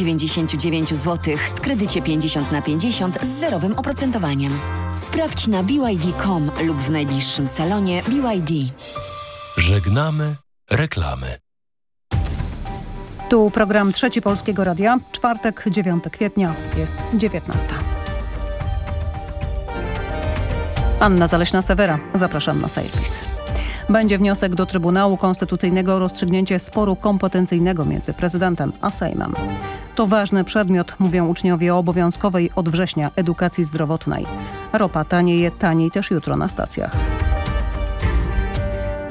99 zł w kredycie 50 na 50 z zerowym oprocentowaniem. Sprawdź na BYD.com lub w najbliższym salonie BYD. Żegnamy reklamy. Tu program Trzeci Polskiego Radia. Czwartek, 9 kwietnia, jest 19. Anna Zaleśna-Sewera. Zapraszam na serwis. Będzie wniosek do Trybunału Konstytucyjnego o rozstrzygnięcie sporu kompetencyjnego między prezydentem a Sejmem. To ważny przedmiot, mówią uczniowie o obowiązkowej od września edukacji zdrowotnej. Ropa tanieje, taniej też jutro na stacjach.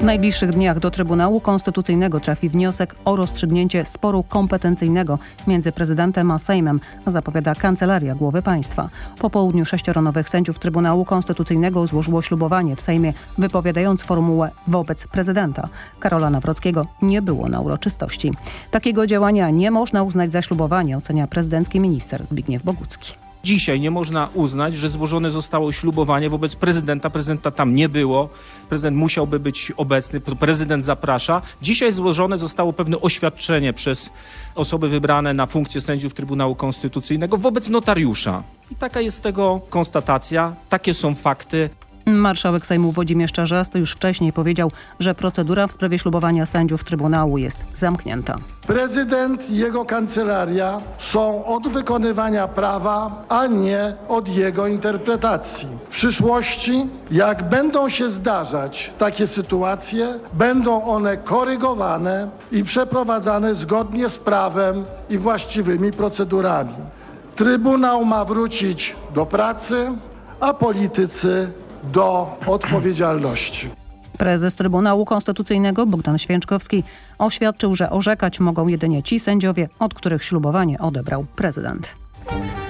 W najbliższych dniach do Trybunału Konstytucyjnego trafi wniosek o rozstrzygnięcie sporu kompetencyjnego między prezydentem a Sejmem, zapowiada Kancelaria Głowy Państwa. Po południu sześcioro nowych sędziów Trybunału Konstytucyjnego złożyło ślubowanie w Sejmie, wypowiadając formułę wobec prezydenta. Karola Nawrockiego nie było na uroczystości. Takiego działania nie można uznać za ślubowanie, ocenia prezydencki minister Zbigniew Bogucki. Dzisiaj nie można uznać, że złożone zostało ślubowanie wobec prezydenta. Prezydenta tam nie było. Prezydent musiałby być obecny. Prezydent zaprasza. Dzisiaj złożone zostało pewne oświadczenie przez osoby wybrane na funkcję sędziów Trybunału Konstytucyjnego wobec notariusza. I taka jest tego konstatacja. Takie są fakty. Marszałek Sejmu Włodzimierz Czarzasty już wcześniej powiedział, że procedura w sprawie ślubowania sędziów Trybunału jest zamknięta. Prezydent i jego kancelaria są od wykonywania prawa, a nie od jego interpretacji. W przyszłości, jak będą się zdarzać takie sytuacje, będą one korygowane i przeprowadzane zgodnie z prawem i właściwymi procedurami. Trybunał ma wrócić do pracy, a politycy do odpowiedzialności. Prezes Trybunału Konstytucyjnego Bogdan Święczkowski oświadczył, że orzekać mogą jedynie ci sędziowie, od których ślubowanie odebrał prezydent.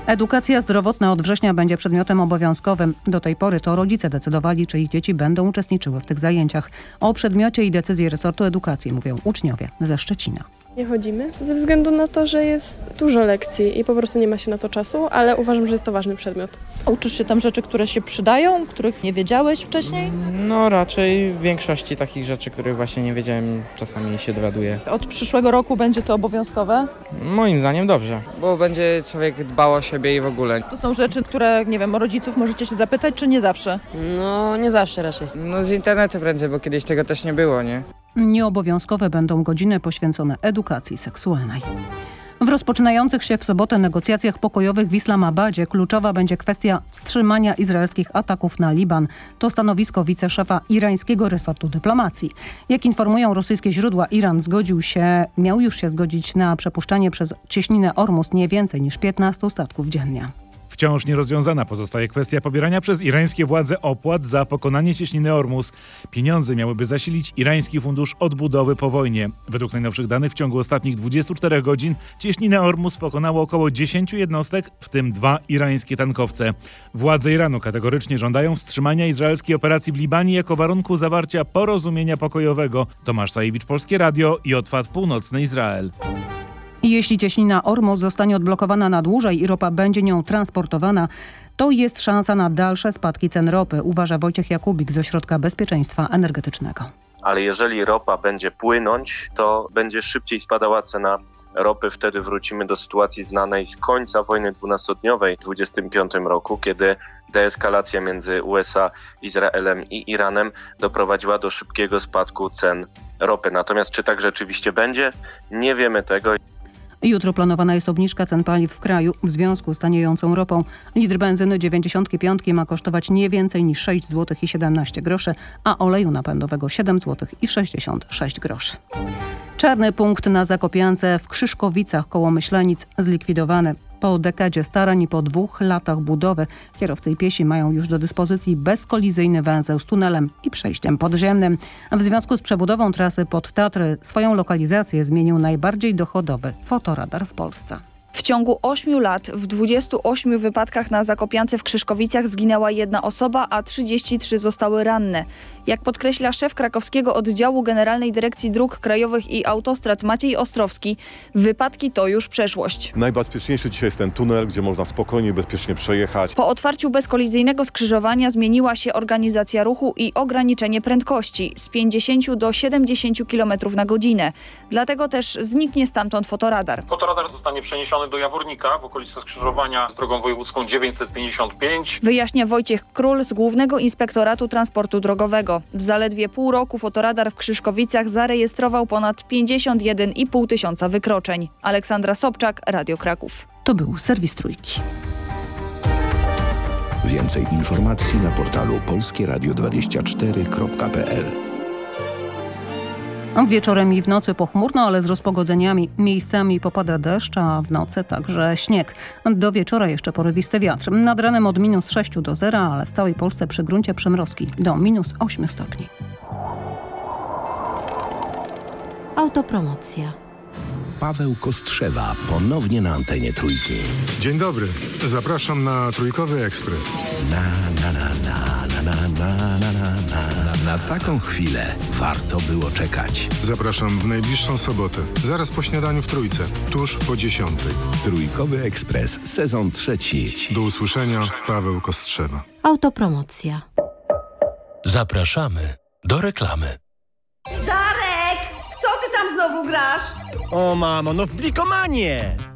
Edukacja zdrowotna od września będzie przedmiotem obowiązkowym. Do tej pory to rodzice decydowali, czy ich dzieci będą uczestniczyły w tych zajęciach. O przedmiocie i decyzji resortu edukacji mówią uczniowie ze Szczecina. Nie chodzimy ze względu na to, że jest dużo lekcji i po prostu nie ma się na to czasu, ale uważam, że jest to ważny przedmiot. Uczysz się tam rzeczy, które się przydają, których nie wiedziałeś wcześniej? No raczej większości takich rzeczy, których właśnie nie wiedziałem, czasami się dowiaduję. Od przyszłego roku będzie to obowiązkowe? Moim zdaniem dobrze. Bo będzie człowiek dbał o siebie i w ogóle. To są rzeczy, które, nie wiem, rodziców możecie się zapytać, czy nie zawsze? No, nie zawsze raczej. No z internetu prędzej, bo kiedyś tego też nie było, nie? Nieobowiązkowe będą godziny poświęcone edukacji seksualnej. W rozpoczynających się w sobotę negocjacjach pokojowych w Islamabadzie kluczowa będzie kwestia wstrzymania izraelskich ataków na Liban. To stanowisko wiceszefa irańskiego resortu dyplomacji. Jak informują rosyjskie źródła, Iran zgodził się, miał już się zgodzić na przepuszczanie przez cieśninę Ormus nie więcej niż 15 statków dziennie. Wciąż nierozwiązana pozostaje kwestia pobierania przez irańskie władze opłat za pokonanie cieśniny Ormus. Pieniądze miałyby zasilić irański fundusz odbudowy po wojnie. Według najnowszych danych w ciągu ostatnich 24 godzin cieśninę Ormus pokonało około 10 jednostek, w tym dwa irańskie tankowce. Władze Iranu kategorycznie żądają wstrzymania izraelskiej operacji w Libanie jako warunku zawarcia porozumienia pokojowego. Tomasz Sajewicz, Polskie Radio i Otwad Północny Izrael. Jeśli cieśnina Ormus zostanie odblokowana na dłużej i ropa będzie nią transportowana, to jest szansa na dalsze spadki cen ropy, uważa Wojciech Jakubik z Ośrodka Bezpieczeństwa Energetycznego. Ale jeżeli ropa będzie płynąć, to będzie szybciej spadała cena ropy. Wtedy wrócimy do sytuacji znanej z końca wojny dwunastodniowej w 1925 roku, kiedy deeskalacja między USA, Izraelem i Iranem doprowadziła do szybkiego spadku cen ropy. Natomiast czy tak rzeczywiście będzie? Nie wiemy tego. Jutro planowana jest obniżka cen paliw w kraju w związku z taniejącą ropą. Litr benzyny 95 ma kosztować nie więcej niż 6 zł i 17 groszy, a oleju napędowego 7 zł i 66 groszy. Czarny punkt na Zakopiance w Krzyszkowicach koło Myślenic zlikwidowany. Po dekadzie starań i po dwóch latach budowy kierowcy i piesi mają już do dyspozycji bezkolizyjny węzeł z tunelem i przejściem podziemnym. W związku z przebudową trasy pod Tatry swoją lokalizację zmienił najbardziej dochodowy fotoradar w Polsce. W ciągu 8 lat w 28 wypadkach na Zakopiance w Krzyszkowicach zginęła jedna osoba, a 33 zostały ranne. Jak podkreśla szef krakowskiego oddziału Generalnej Dyrekcji Dróg Krajowych i Autostrad Maciej Ostrowski, wypadki to już przeszłość. Najbezpieczniejszy dzisiaj jest ten tunel, gdzie można spokojnie, bezpiecznie przejechać. Po otwarciu bezkolizyjnego skrzyżowania zmieniła się organizacja ruchu i ograniczenie prędkości z 50 do 70 km na godzinę. Dlatego też zniknie stamtąd fotoradar. Fotoradar zostanie przeniesiony do Jawornika w okolicy skrzyżowania z drogą wojewódzką 955. Wyjaśnia Wojciech Król z Głównego Inspektoratu Transportu Drogowego. W zaledwie pół roku fotoradar w Krzyszkowicach zarejestrował ponad 51,5 tysiąca wykroczeń. Aleksandra Sobczak, Radio Kraków. To był serwis Trójki. Więcej informacji na portalu polskieradio24.pl Wieczorem i w nocy pochmurno, ale z rozpogodzeniami. Miejscami popada deszcz, a w nocy także śnieg. Do wieczora jeszcze porywisty wiatr. Nad ranem od minus 6 do 0, ale w całej Polsce przy gruncie przymrozki do minus 8 stopni. Autopromocja. Paweł Kostrzewa ponownie na antenie Trójki. Dzień dobry. Zapraszam na Trójkowy Ekspres. Na, na, na, na, na, na, na, na, na, na, taką chwilę warto było czekać. Zapraszam w najbliższą sobotę, zaraz po śniadaniu w Trójce, tuż po dziesiątej. Trójkowy Ekspres, sezon trzeci. Do usłyszenia, Paweł Kostrzewa. Autopromocja. Zapraszamy do reklamy. Darek! Co ty tam znowu grasz? O mamo, no w Blikomanie!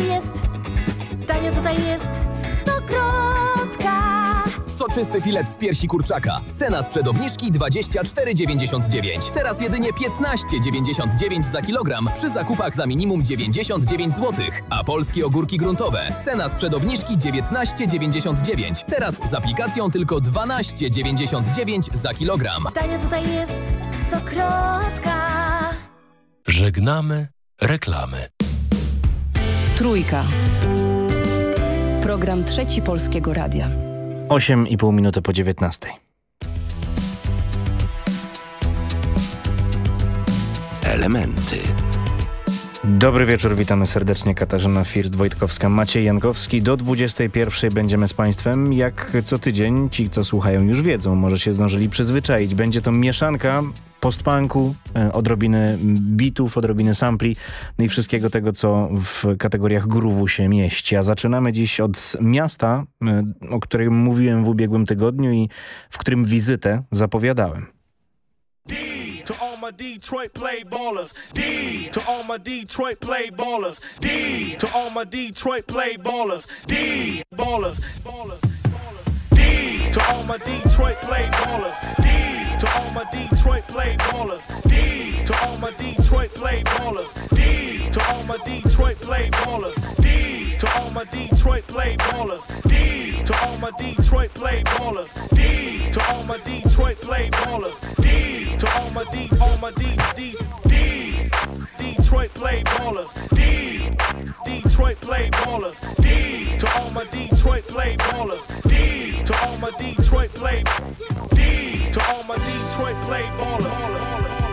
Tutaj jest, tanio tutaj jest, stokrotka. Soczysty filet z piersi kurczaka. Cena sprzed obniżki 24,99. Teraz jedynie 15,99 za kilogram przy zakupach za minimum 99 zł. A polskie ogórki gruntowe. Cena sprzed obniżki 19,99. Teraz z aplikacją tylko 12,99 za kilogram. Tanio tutaj jest, stokrotka. Żegnamy reklamy. Trójka. Program Trzeci Polskiego Radia. 8,5 minuty po 19. Elementy. Dobry wieczór, witamy serdecznie. Katarzyna First-Wojtkowska, Maciej Jankowski. Do 21 będziemy z Państwem. Jak co tydzień, ci co słuchają już wiedzą, może się zdążyli przyzwyczaić. Będzie to mieszanka postpunku, e, odrobiny bitów, odrobiny sampli, no i wszystkiego tego, co w kategoriach groove'u się mieści. A zaczynamy dziś od miasta, e, o którym mówiłem w ubiegłym tygodniu i w którym wizytę zapowiadałem. My Detroit play ballers. D to all my Detroit play ballers. D to all my Detroit play ballers. D ballers. D to all my Detroit play ballers. D to all my Detroit play ballers. D to all my Detroit play ballers. D to all my Detroit play ballers. D to all my Detroit play ballers. D to all my Detroit play ballers. D to all my Detroit play ballers. D to all my D all my D D D Detroit play ballers. D Detroit play ballers. D to all my Detroit play ballers. D to all my Detroit play D to all my Detroit play ballers.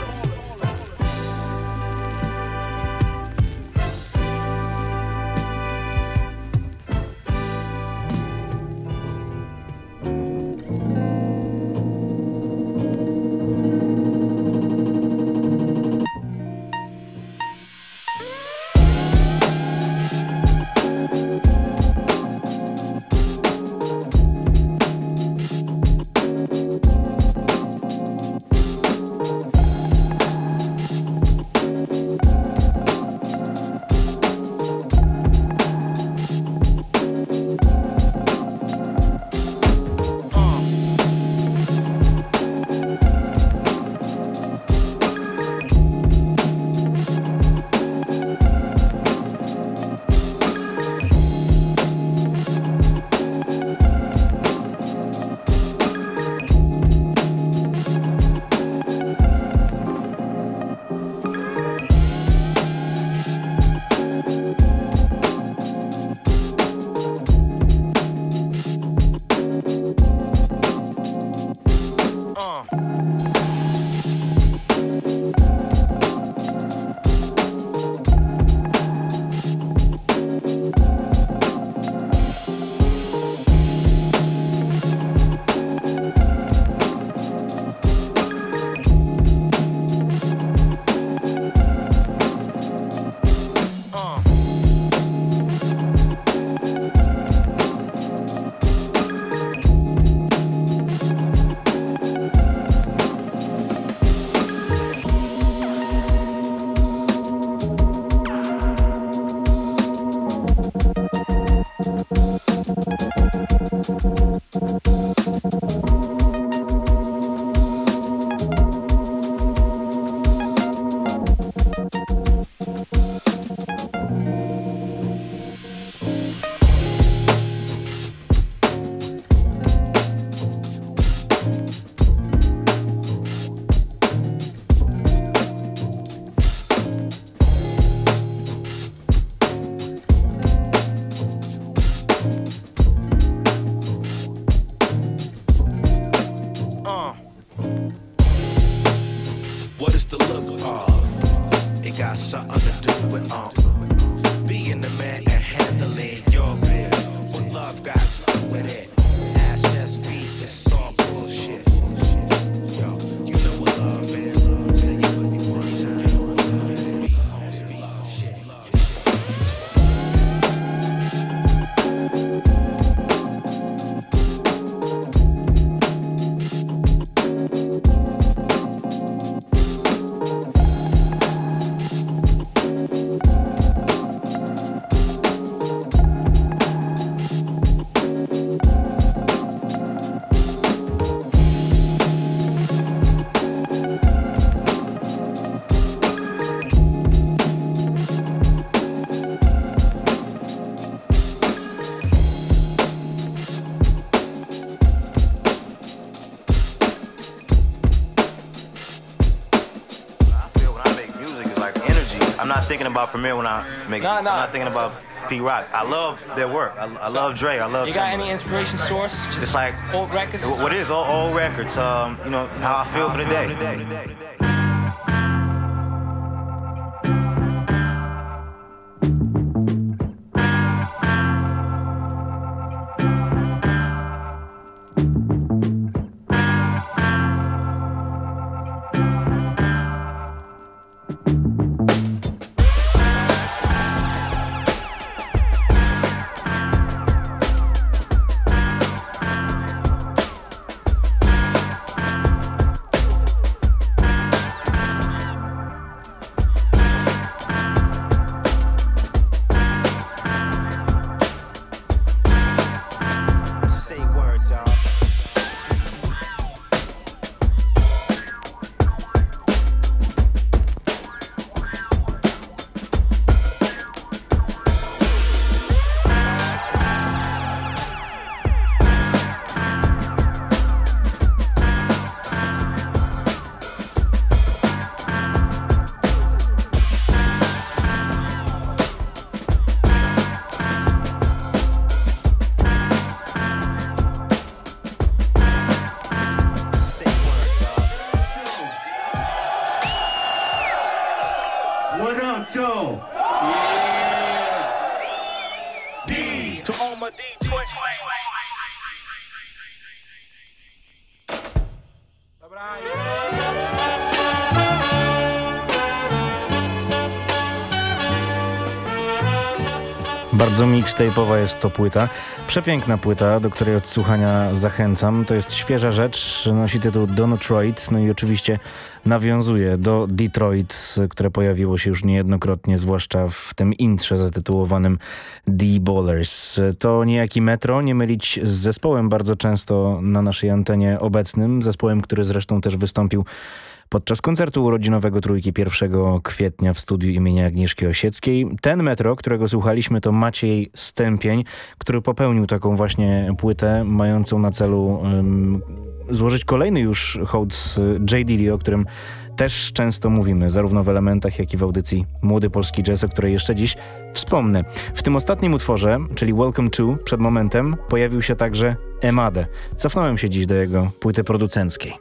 About Premier when I make nah, nah. I'm not thinking about P Rock. I love their work. I, I love Dre. I love. You got any inspiration source? Just it's like old records. What is old, old records? Um, you know how I feel for the day. Twitch. Bardzo mixtape'owa jest to płyta. Przepiękna płyta, do której odsłuchania zachęcam. To jest świeża rzecz, nosi tytuł Detroit, no i oczywiście nawiązuje do Detroit, które pojawiło się już niejednokrotnie, zwłaszcza w tym intrze zatytułowanym The Ballers. To niejaki Metro, nie mylić z zespołem bardzo często na naszej antenie obecnym, zespołem, który zresztą też wystąpił podczas koncertu urodzinowego Trójki 1 kwietnia w studiu imienia Agnieszki Osieckiej. Ten metro, którego słuchaliśmy to Maciej Stępień, który popełnił taką właśnie płytę mającą na celu um, złożyć kolejny już hołd J. Dilly, o którym też często mówimy, zarówno w elementach, jak i w audycji Młody Polski Jazz, o której jeszcze dziś wspomnę. W tym ostatnim utworze, czyli Welcome to, przed momentem, pojawił się także Emade. Cofnąłem się dziś do jego płyty producenckiej.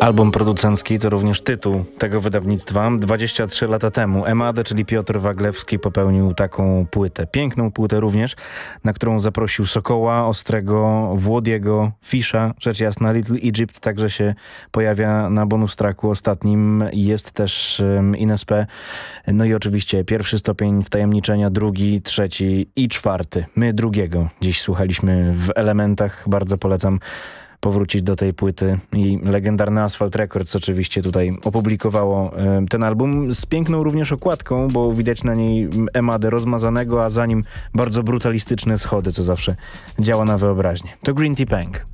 Album producencki to również tytuł tego wydawnictwa. 23 lata temu Emadę, czyli Piotr Waglewski popełnił taką płytę. Piękną płytę również, na którą zaprosił Sokoła, Ostrego, Włodiego, Fisza. Rzecz jasna, Little Egypt także się pojawia na bonus tracku ostatnim. Jest też Ines P. No i oczywiście pierwszy stopień wtajemniczenia, drugi, trzeci i czwarty. My drugiego dziś słuchaliśmy w elementach. Bardzo polecam powrócić do tej płyty i legendarny Asphalt Records oczywiście tutaj opublikowało ten album z piękną również okładką, bo widać na niej Emadę rozmazanego, a za nim bardzo brutalistyczne schody, co zawsze działa na wyobraźnię. To Green Tea Punk.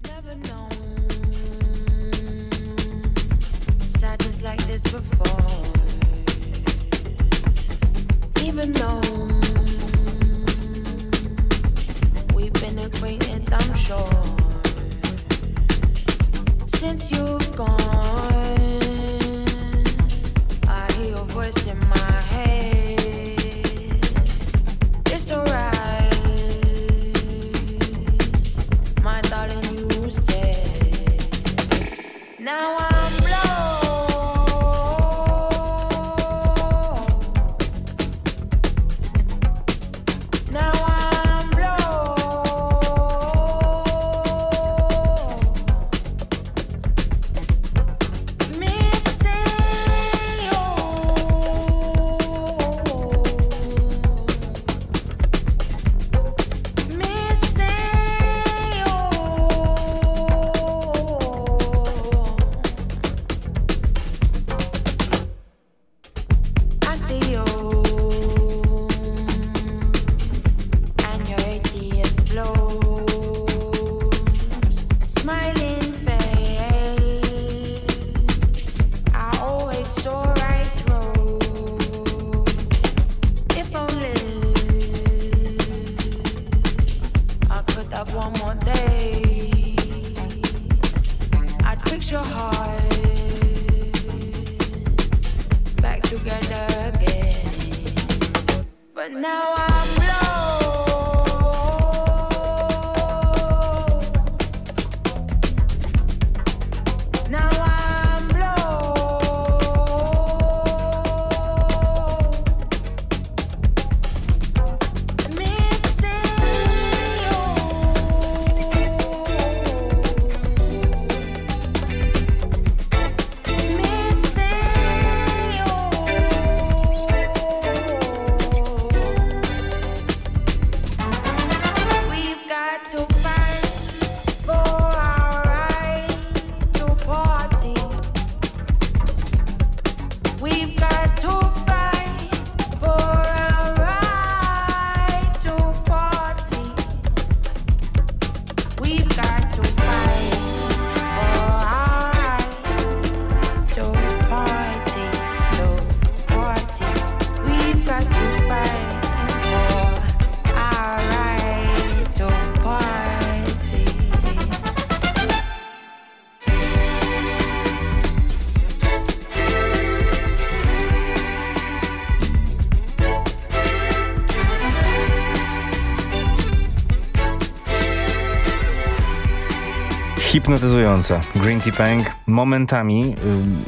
Hipnotyzująca. Green Tea Punk momentami,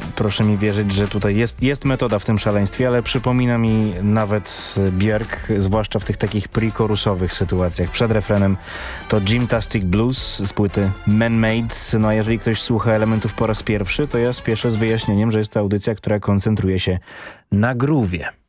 y, proszę mi wierzyć, że tutaj jest, jest metoda w tym szaleństwie, ale przypomina mi nawet Björk, zwłaszcza w tych takich pre-chorusowych sytuacjach. Przed refrenem to Gymtastic Blues z płyty Man-Made. No a jeżeli ktoś słucha elementów po raz pierwszy, to ja spieszę z wyjaśnieniem, że jest to audycja, która koncentruje się na groowie.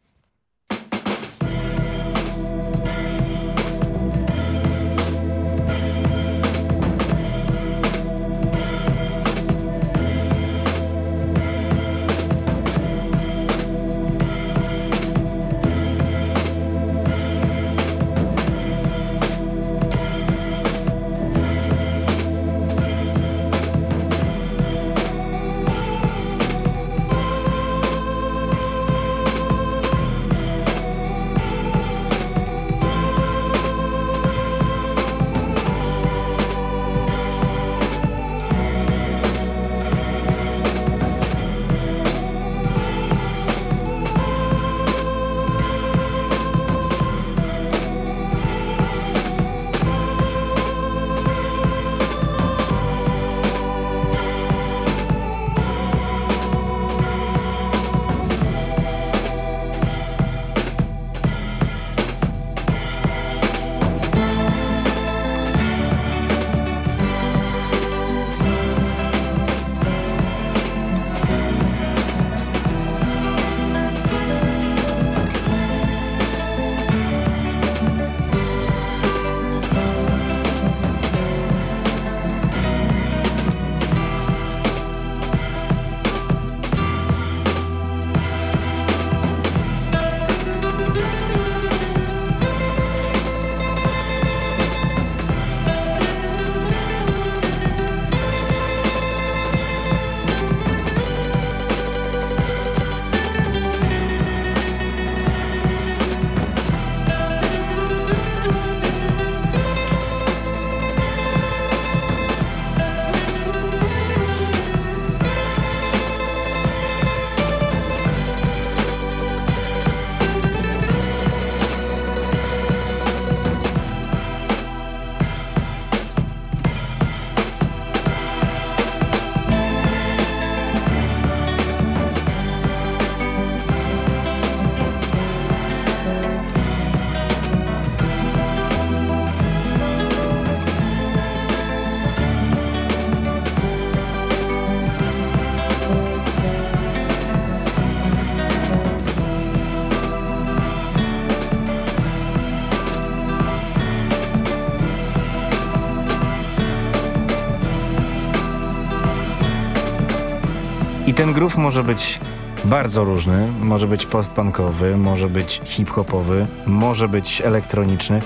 Ten groove może być bardzo różny. Może być postpunkowy, może być hip-hopowy, może być elektroniczny.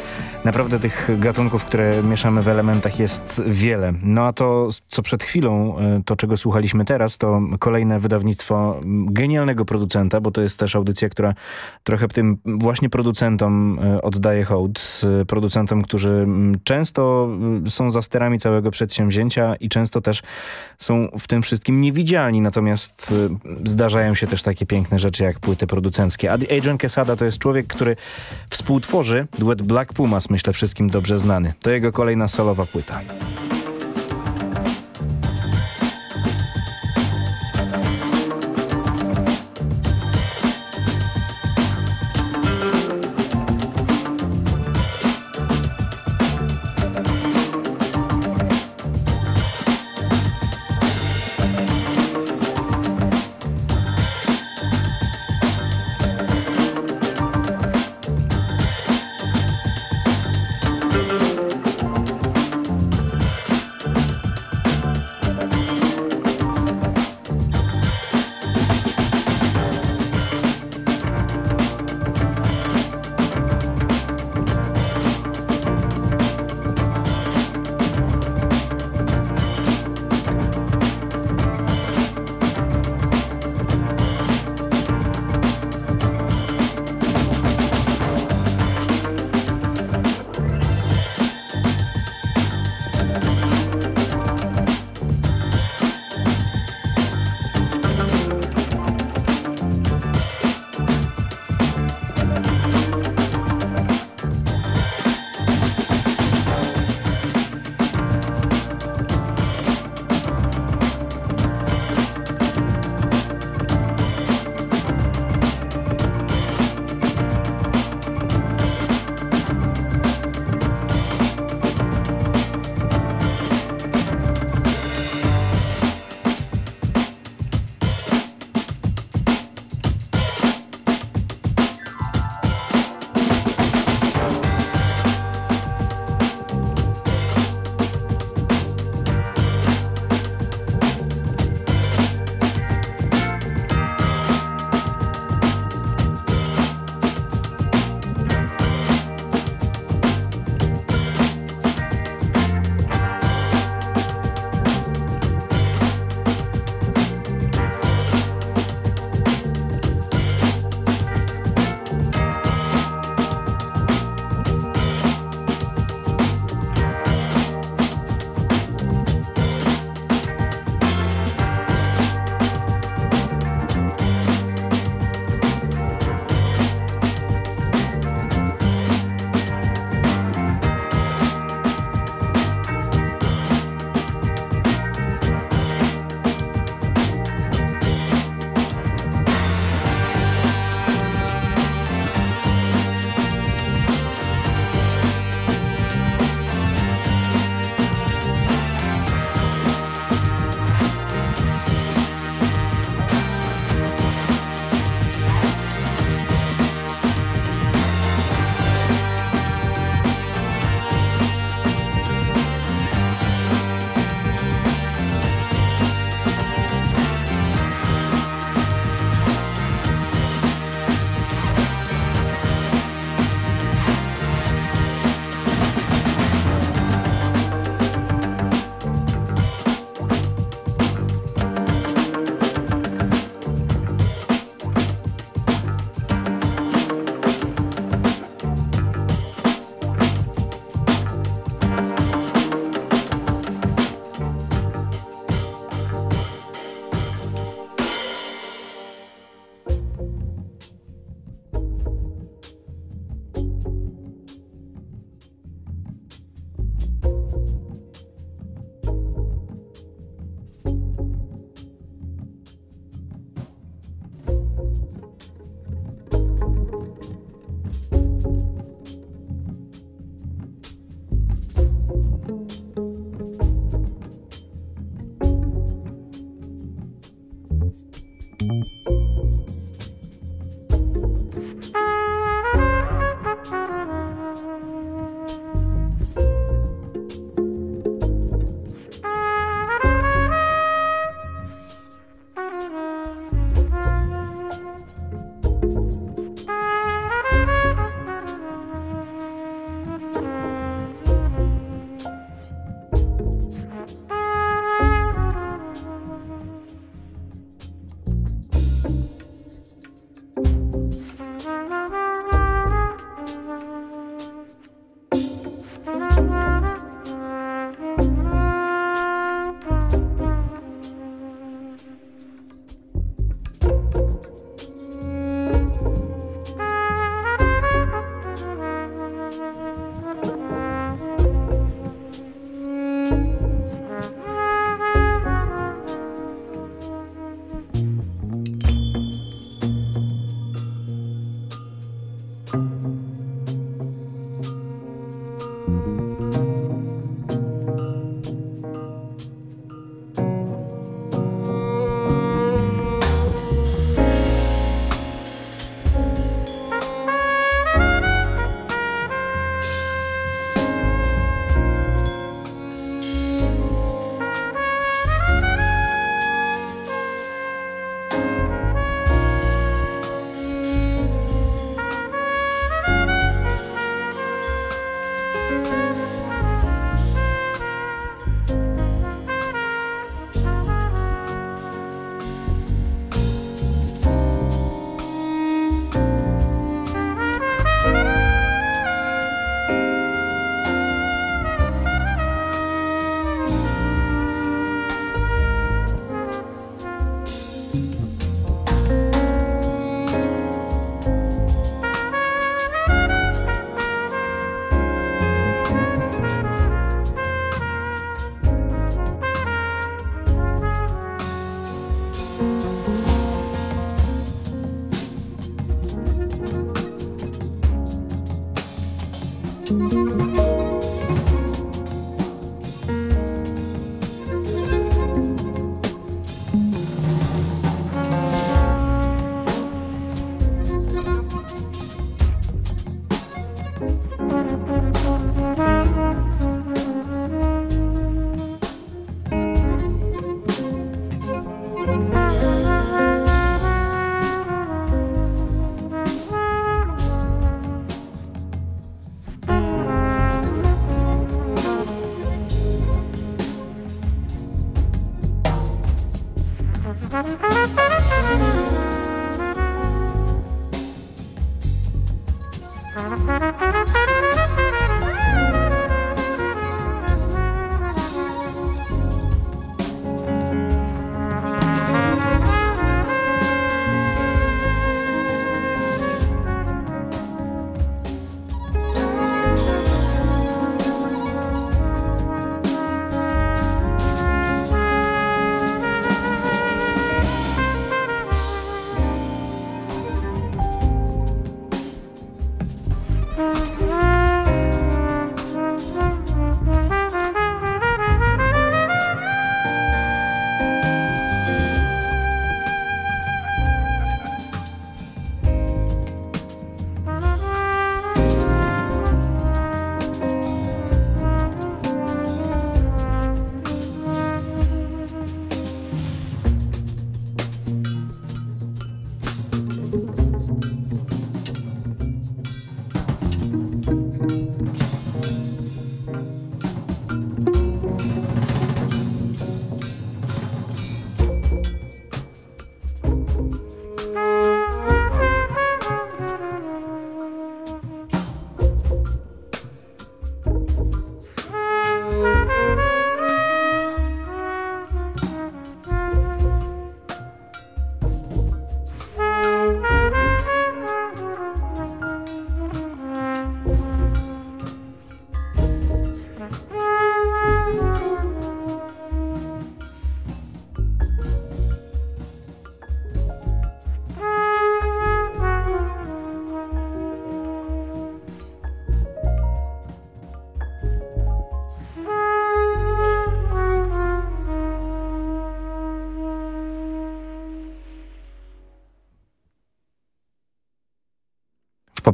Naprawdę tych gatunków, które mieszamy w elementach jest wiele. No a to, co przed chwilą, e, to czego słuchaliśmy teraz, to kolejne wydawnictwo genialnego producenta, bo to jest też audycja, która trochę tym właśnie producentom e, oddaje hołd. Producentom, którzy często e, są za sterami całego przedsięwzięcia i często też są w tym wszystkim niewidzialni. Natomiast zdarzają się też takie piękne rzeczy jak płyty producenckie. Adrian Quesada to jest człowiek, który współtworzy duet Black Pumas, myślę wszystkim dobrze znany. To jego kolejna solowa płyta.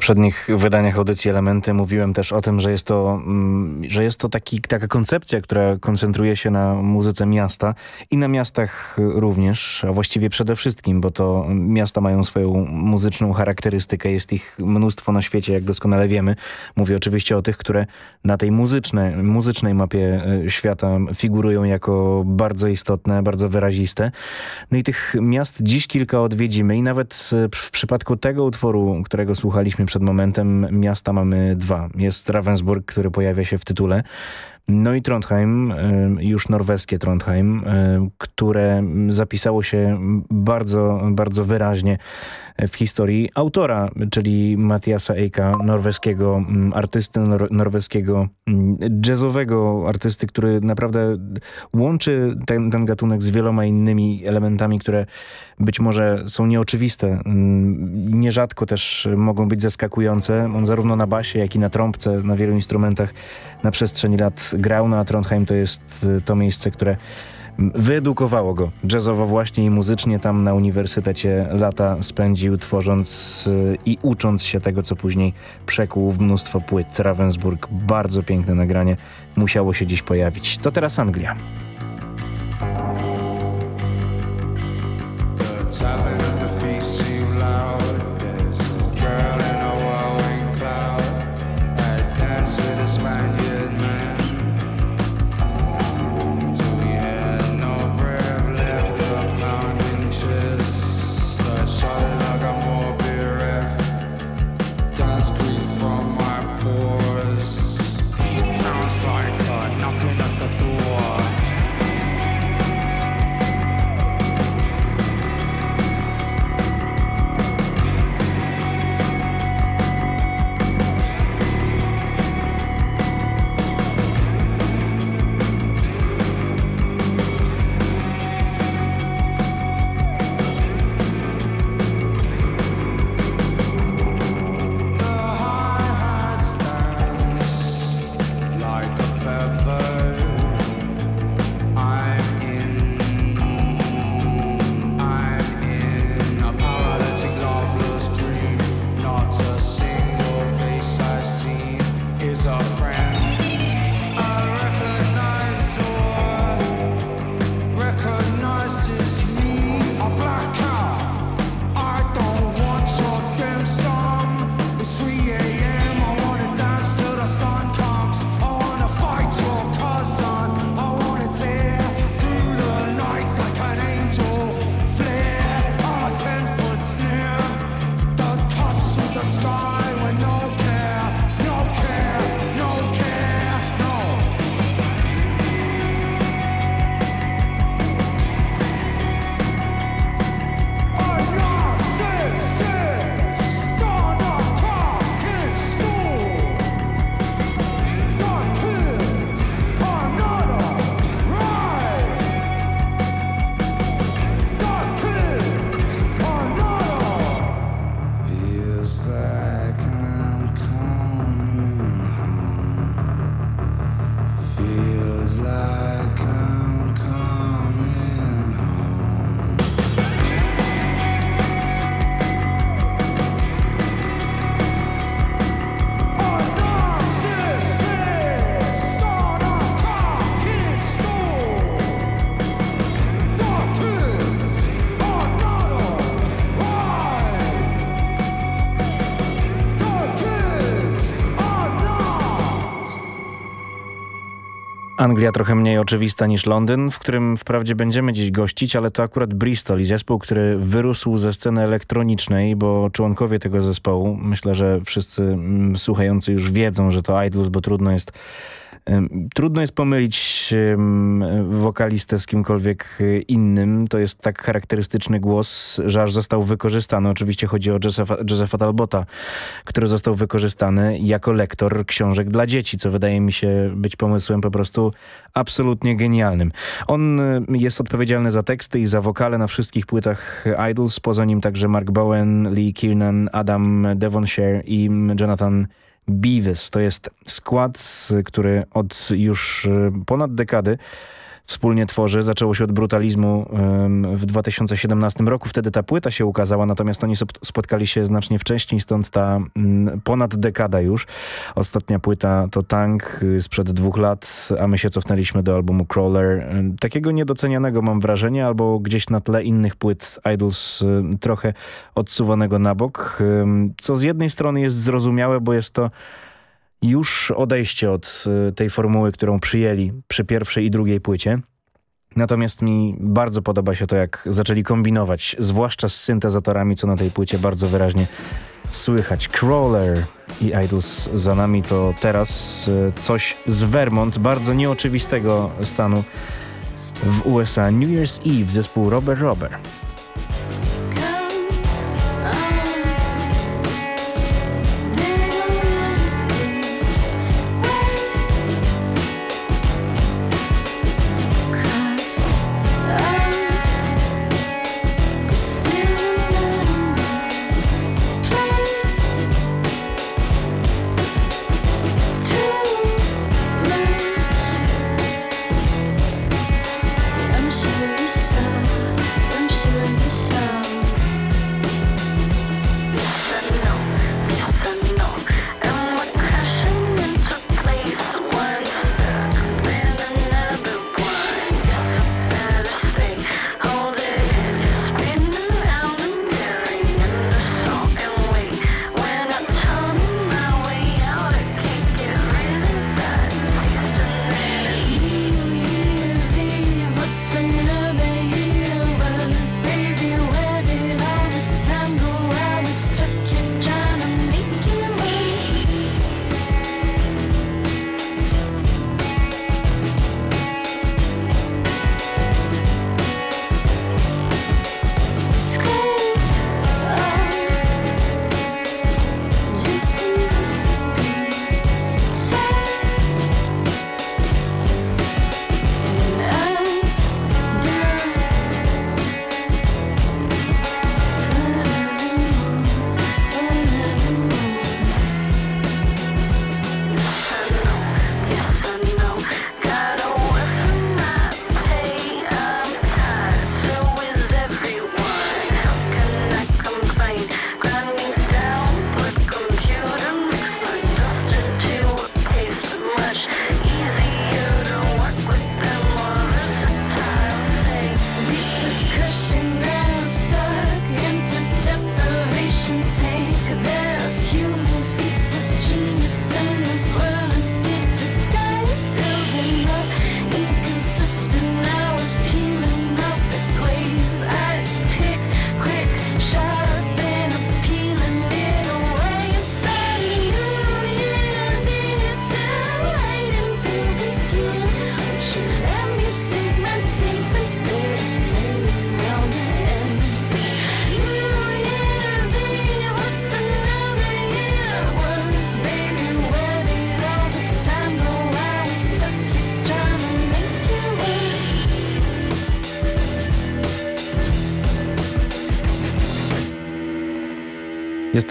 Poprzednich wydaniach audycji Elementy mówiłem też o tym, że jest to, mm, że jest to taki, taka koncepcja, która koncentruje się na muzyce miasta i na miastach również, a właściwie przede wszystkim, bo to miasta mają swoją muzyczną charakterystykę, jest ich mnóstwo na świecie, jak doskonale wiemy. Mówię oczywiście o tych, które na tej muzycznej, mapie e, świata figurują jako bardzo istotne, bardzo wyraziste. No i tych miast dziś kilka odwiedzimy i nawet e, w przypadku tego utworu, którego słuchaliśmy przed momentem miasta mamy dwa. Jest Ravensburg, który pojawia się w tytule. No i Trondheim, już norweskie Trondheim, które zapisało się bardzo, bardzo wyraźnie w historii autora, czyli Matiasa Eika, norweskiego mm, artysty, nor norweskiego mm, jazzowego artysty, który naprawdę łączy ten, ten gatunek z wieloma innymi elementami, które być może są nieoczywiste. Mm, nierzadko też mogą być zaskakujące. On zarówno na basie, jak i na trąbce, na wielu instrumentach na przestrzeni lat grał, no a Trondheim to jest to miejsce, które wyedukowało go jazzowo właśnie i muzycznie. Tam na uniwersytecie lata spędził tworząc y, i ucząc się tego, co później przekuł w mnóstwo płyt. Ravensburg, bardzo piękne nagranie, musiało się dziś pojawić. To teraz Anglia. Anglia trochę mniej oczywista niż Londyn, w którym wprawdzie będziemy dziś gościć, ale to akurat Bristol i zespół, który wyrósł ze sceny elektronicznej, bo członkowie tego zespołu, myślę, że wszyscy mm, słuchający już wiedzą, że to Idols, bo trudno jest Trudno jest pomylić wokalistę z kimkolwiek y, innym. To jest tak charakterystyczny głos, że aż został wykorzystany. Oczywiście chodzi o Josepha, Josepha Talbota, który został wykorzystany jako lektor książek dla dzieci, co wydaje mi się być pomysłem po prostu absolutnie genialnym. On y, jest odpowiedzialny za teksty i za wokale na wszystkich płytach Idols. Poza nim także Mark Bowen, Lee Kiernan, Adam Devonshire i Jonathan Beavis. To jest skład, który od już y, ponad dekady wspólnie tworzy. Zaczęło się od brutalizmu w 2017 roku. Wtedy ta płyta się ukazała, natomiast oni spotkali się znacznie wcześniej, stąd ta mm, ponad dekada już. Ostatnia płyta to Tank y, sprzed dwóch lat, a my się cofnęliśmy do albumu Crawler. Takiego niedocenianego mam wrażenie, albo gdzieś na tle innych płyt Idols trochę odsuwanego na bok, co z jednej strony jest zrozumiałe, bo jest to już odejście od y, tej formuły, którą przyjęli przy pierwszej i drugiej płycie. Natomiast mi bardzo podoba się to, jak zaczęli kombinować, zwłaszcza z syntezatorami, co na tej płycie bardzo wyraźnie słychać. Crawler i Idols za nami to teraz y, coś z Vermont, bardzo nieoczywistego stanu w USA. New Year's Eve, zespół Robert Robert.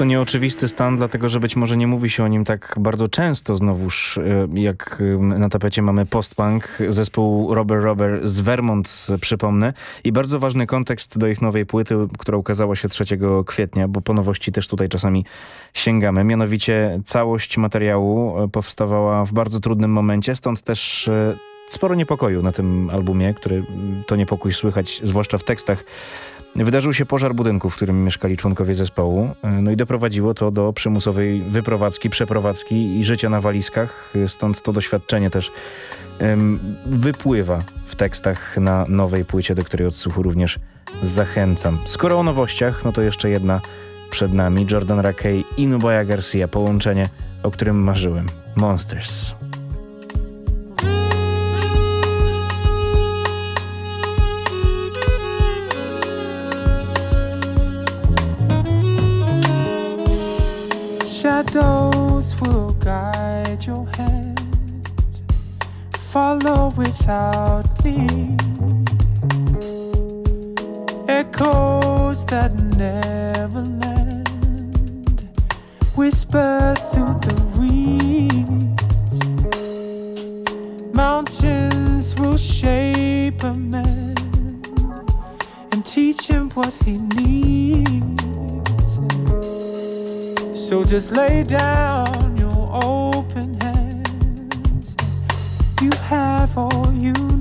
To nieoczywisty stan, dlatego że być może nie mówi się o nim tak bardzo często. Znowuż e, jak e, na tapecie mamy postpunk, zespół Robert Robert z Vermont, przypomnę. I bardzo ważny kontekst do ich nowej płyty, która ukazała się 3 kwietnia, bo po nowości też tutaj czasami sięgamy. Mianowicie całość materiału e, powstawała w bardzo trudnym momencie, stąd też sporo niepokoju na tym albumie, który to niepokój słychać, zwłaszcza w tekstach Wydarzył się pożar budynku, w którym mieszkali członkowie zespołu, no i doprowadziło to do przymusowej wyprowadzki, przeprowadzki i życia na walizkach, stąd to doświadczenie też wypływa w tekstach na nowej płycie, do której odsłuchu również zachęcam. Skoro o nowościach, no to jeszcze jedna przed nami. Jordan Rakey i Nubaya Garcia. Połączenie, o którym marzyłem. Monsters. Shadows will guide your hand. Follow without need. Echoes that never land. Whisper through the reeds. Mountains will shape a man and teach him what he needs. So just lay down your open hands. You have all you need.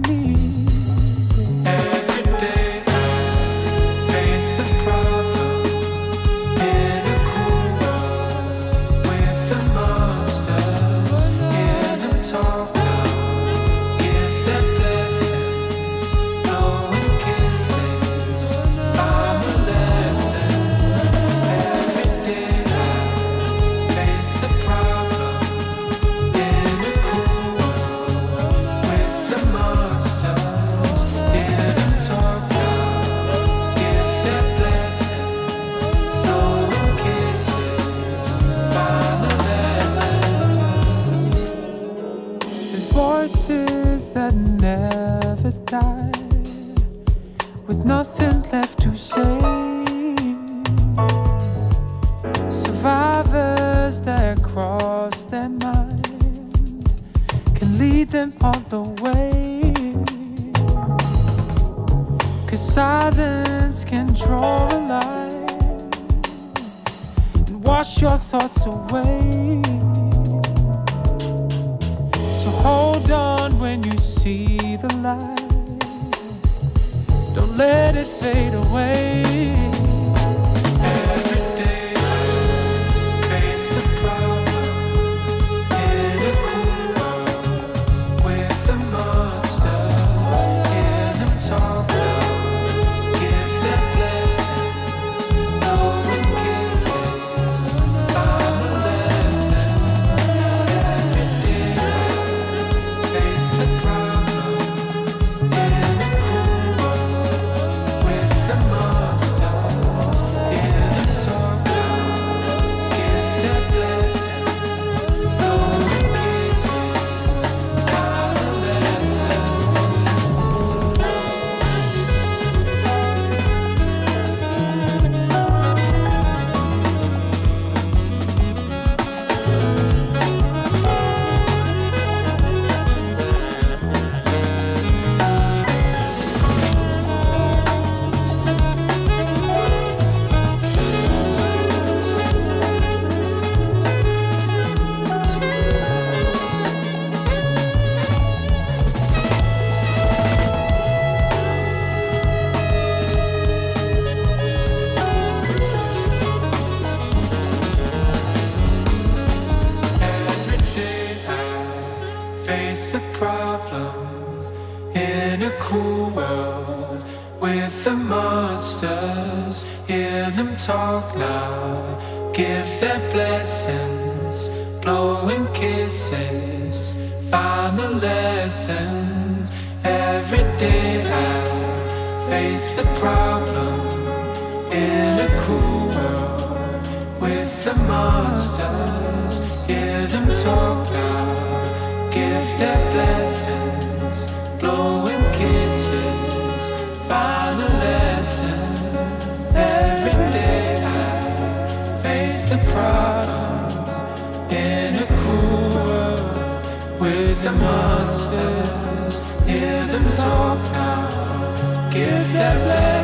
The monsters. Hear them talk now, give their blessings,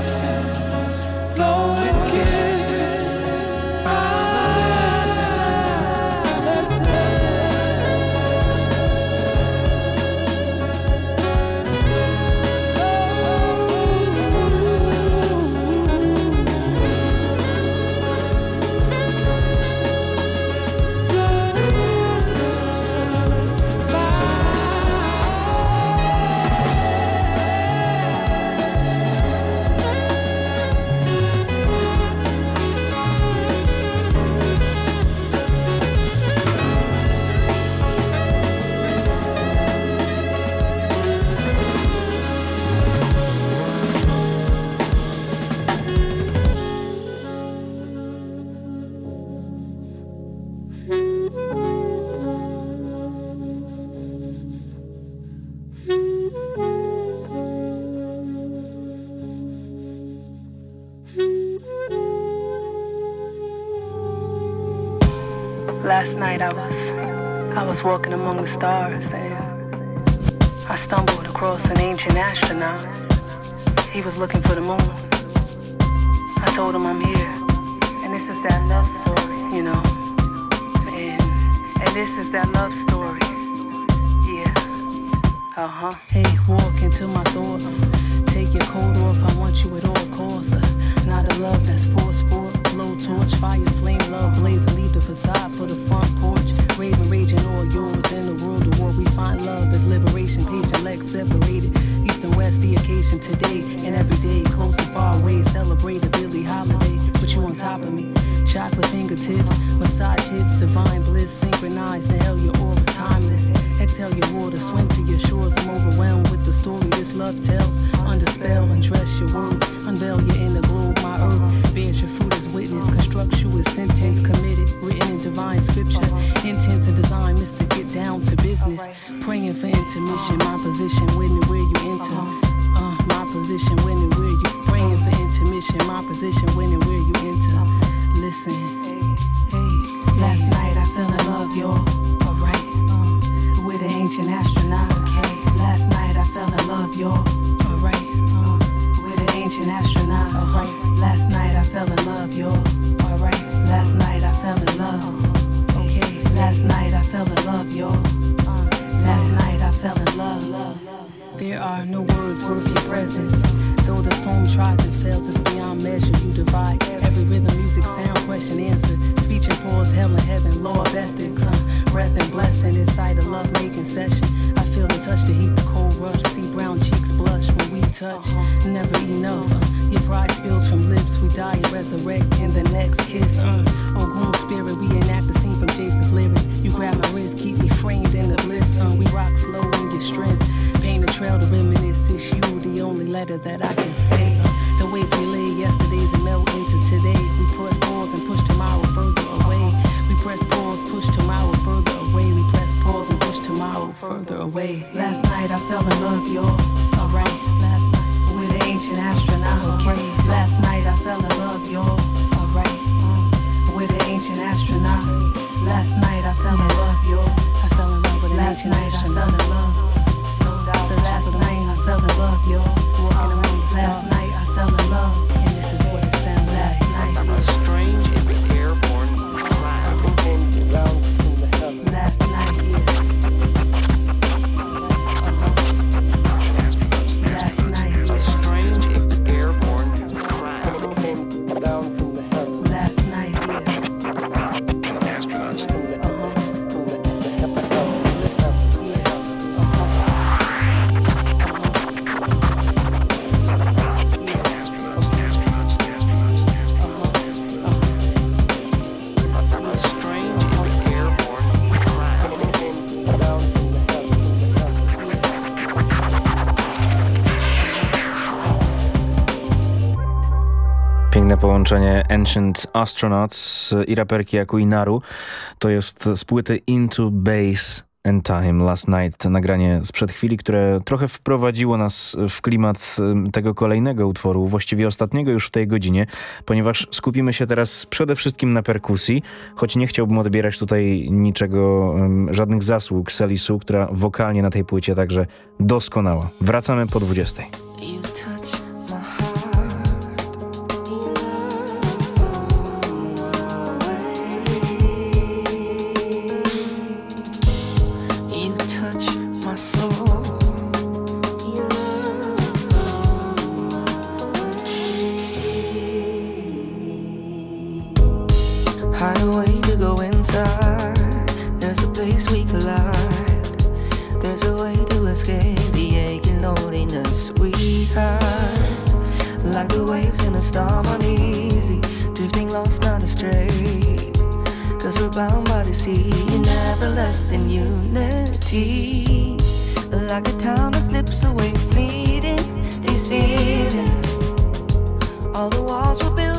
walking among the stars and I stumbled across an ancient astronaut. He was looking for the moon. I told him I'm here. And this is that love story, you know. And and this is that love story. Yeah. Uh-huh. Hey, walk into my thoughts. Take your coat off, I want you at all costs. Uh, not a love that's forceful. Blow torch, fire, flame, love, blaze, leave the facade for the front porch. Occasion today and every day. Close and far away, celebrate a Billy holiday. Put you on top of me. Chocolate fingertips, massage hits, divine bliss, synchronized. Inhale your aura, timeless. Exhale your water, swim to your shores. I'm overwhelmed with the story this love tells. Under spell, undress your words, unveil your inner globe. My earth bears your fruit as witness. Construct you as sentence committed, written in divine scripture. Intense and design, Mr. Get down to business. Praying for intermission, my position when and where you enter. My position when and where you praying for intermission, my position when and where you enter. Listen, hey, last night I fell in love, y'all. Alright, with an ancient astronaut. Okay, last night I fell in love, y'all. Alright, with an ancient astronaut. Alright, last night I fell in love, y'all. Alright, last night I fell in love. Okay, last night I fell in love, y'all. Last night I fell in love. There are no words worth your presence. Though this poem tries and fails, it's beyond measure. You divide every rhythm, music, sound, question, answer. Speech and pause, hell and heaven, law of ethics. Uh, breath and blessing inside a love making session. I feel the touch to heat the cold rush. See brown cheeks blush when we touch. Never enough. Uh, your pride spills from lips. We die and resurrect in the next kiss. Uh, Ogun spirit, we enact the scene from Jason's lyric. You grab my wrist, keep me framed in the bliss. Uh, we rock slow in your strength. Trail to reminisce. It's you, the only letter that I can say. The ways we lay yesterday's and melt into today. We press pause and push tomorrow further away. We press pause, push tomorrow further away. We press pause and push tomorrow further away. Last night I fell in love, y'all. Alright, last night with an ancient astronaut. Połączenie Ancient Astronauts i raperki Aku Naru. To jest z płyty Into Base and Time Last Night. Nagranie sprzed chwili, które trochę wprowadziło nas w klimat tego kolejnego utworu, właściwie ostatniego już w tej godzinie, ponieważ skupimy się teraz przede wszystkim na perkusji, choć nie chciałbym odbierać tutaj niczego, żadnych zasług Selisu, która wokalnie na tej płycie także doskonała. Wracamy po 20. You touch We collide. There's a way to escape the aching loneliness we hide. Like the waves in a storm uneasy, drifting lost, not astray. Cause we're bound by the sea in everlasting unity. Like a town that slips away, fleeting, deceiving. All the walls we're building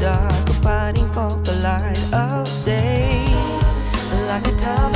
dark, we're fighting for the light of day. Like a time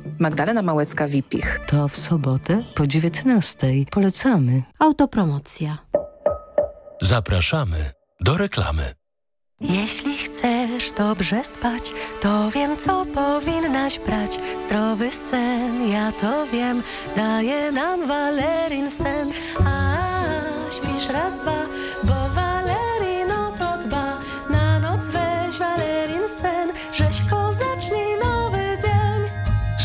Magdalena Małecka-Wipich. To w sobotę po 19. Polecamy. Autopromocja. Zapraszamy do reklamy. Jeśli chcesz dobrze spać, to wiem, co powinnaś brać. Zdrowy sen, ja to wiem, daje nam Valerin sen. A śpisz raz, dwa, bo